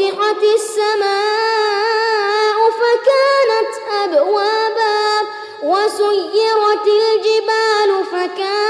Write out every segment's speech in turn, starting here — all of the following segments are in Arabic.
وفتحت السماء فكانت أبوابا وسيرت الجبال فكانت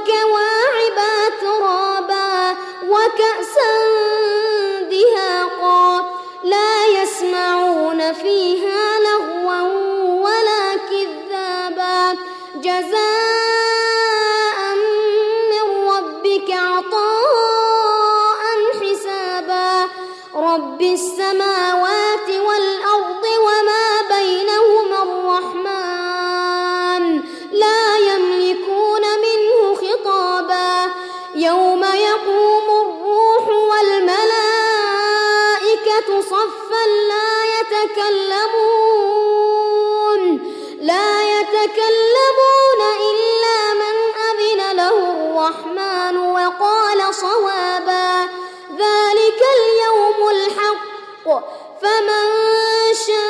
وكواعب ترابا وكأسا دهاقا لا يسمعون فيها صفا لا يتكلمون لا يتكلمون إلا من أذن له الرحمن وقال صوابا ذلك اليوم الحق فمن شاء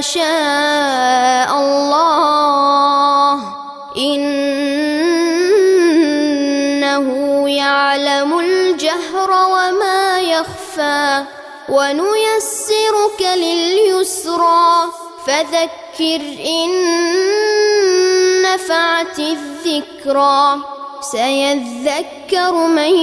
شاء الله. إنه يعلم الجهر وما يخفى. ونيسرك لليسرى. فذكر إن نفعت الذكرى. سيذكر من